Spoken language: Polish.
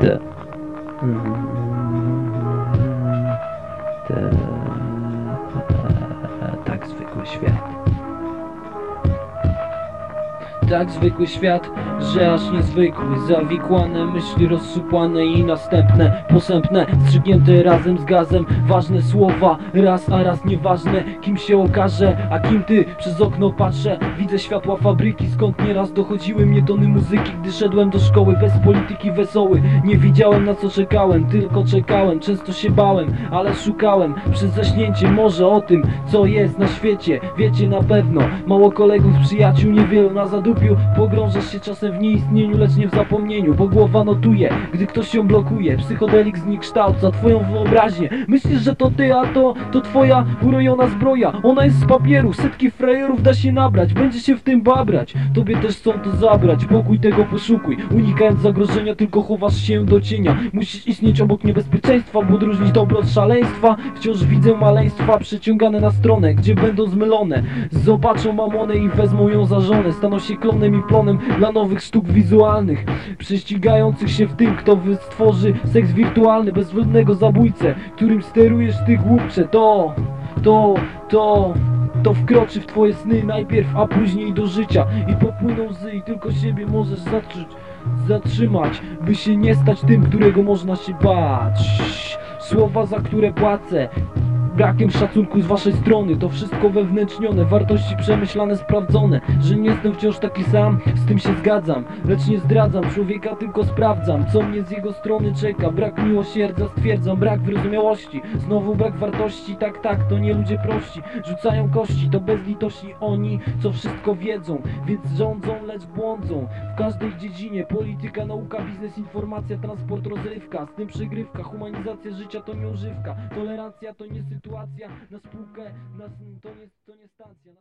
Te. Te. Tak zwykły świat. Tak zwykły świat, że aż niezwykły Zawikłane myśli rozsupłane i następne Posępne, strzygnięte razem z gazem. Ważne słowa, raz a raz nieważne Kim się okaże, a kim ty Przez okno patrzę, widzę światła fabryki Skąd nieraz dochodziły mnie tony muzyki Gdy szedłem do szkoły, bez polityki wesoły. Nie widziałem na co czekałem, tylko czekałem Często się bałem, ale szukałem. Przez zaśnięcie może o tym, co jest na świecie. Wiecie na pewno, mało kolegów, przyjaciół Niewielu na zadupiu, pogrążasz się czasem w nieistnieniu Lecz nie w zapomnieniu, bo głowa notuje Gdy ktoś ją blokuje, psychodelik zniekształca Twoją wyobraźnię, myślisz, że to ty, a to, to twoja urojona zbroja. Ona jest z papieru, setki frajerów da się nabrać. Będzie się w tym babrać, tobie też chcą to zabrać. Pokój tego poszukuj, unikając zagrożenia Tylko chowasz się do cienia. Musisz istnieć obok niebezpieczeństwa, by odróżnić dobro od szaleństwa. Wciąż widzę maleństwa przeciągane na stronę Gdzie będą zmylone. Zobaczą mamonę i wezmą ją za żonę. Staną się klonem i plonem dla nowych sztuk wizualnych Prześcigających się w tym, kto stworzy seks wirtualny Bezwzględnego zabójcę, którym sterujesz ty głupcze. To, to, to to wkroczy w twoje sny najpierw, a później do życia. I popłyną łzy i tylko siebie możesz zatrzymać By się nie stać tym, którego można się bać. Słowa, za które płacę Brakiem szacunku z waszej strony? To wszystko wewnętrznione Wartości przemyślane, sprawdzone. Że nie jestem wciąż taki sam Z tym się zgadzam. Lecz nie zdradzam Człowieka tylko sprawdzam. Co mnie z jego strony czeka? Brak miłosierdzia stwierdzam. Brak wyrozumiałości. Znowu brak wartości. Tak, tak, to nie ludzie prości. Rzucają kości. To bezlitości oni Co wszystko wiedzą. Więc rządzą, lecz błądzą. W każdej dziedzinie. Polityka, nauka, biznes, informacja Transport, rozrywka. Z tym przygrywka Humanizacja życia to nie używka. Tolerancja to nie sytuacja Na spółkę na, To nie, to nie stacja.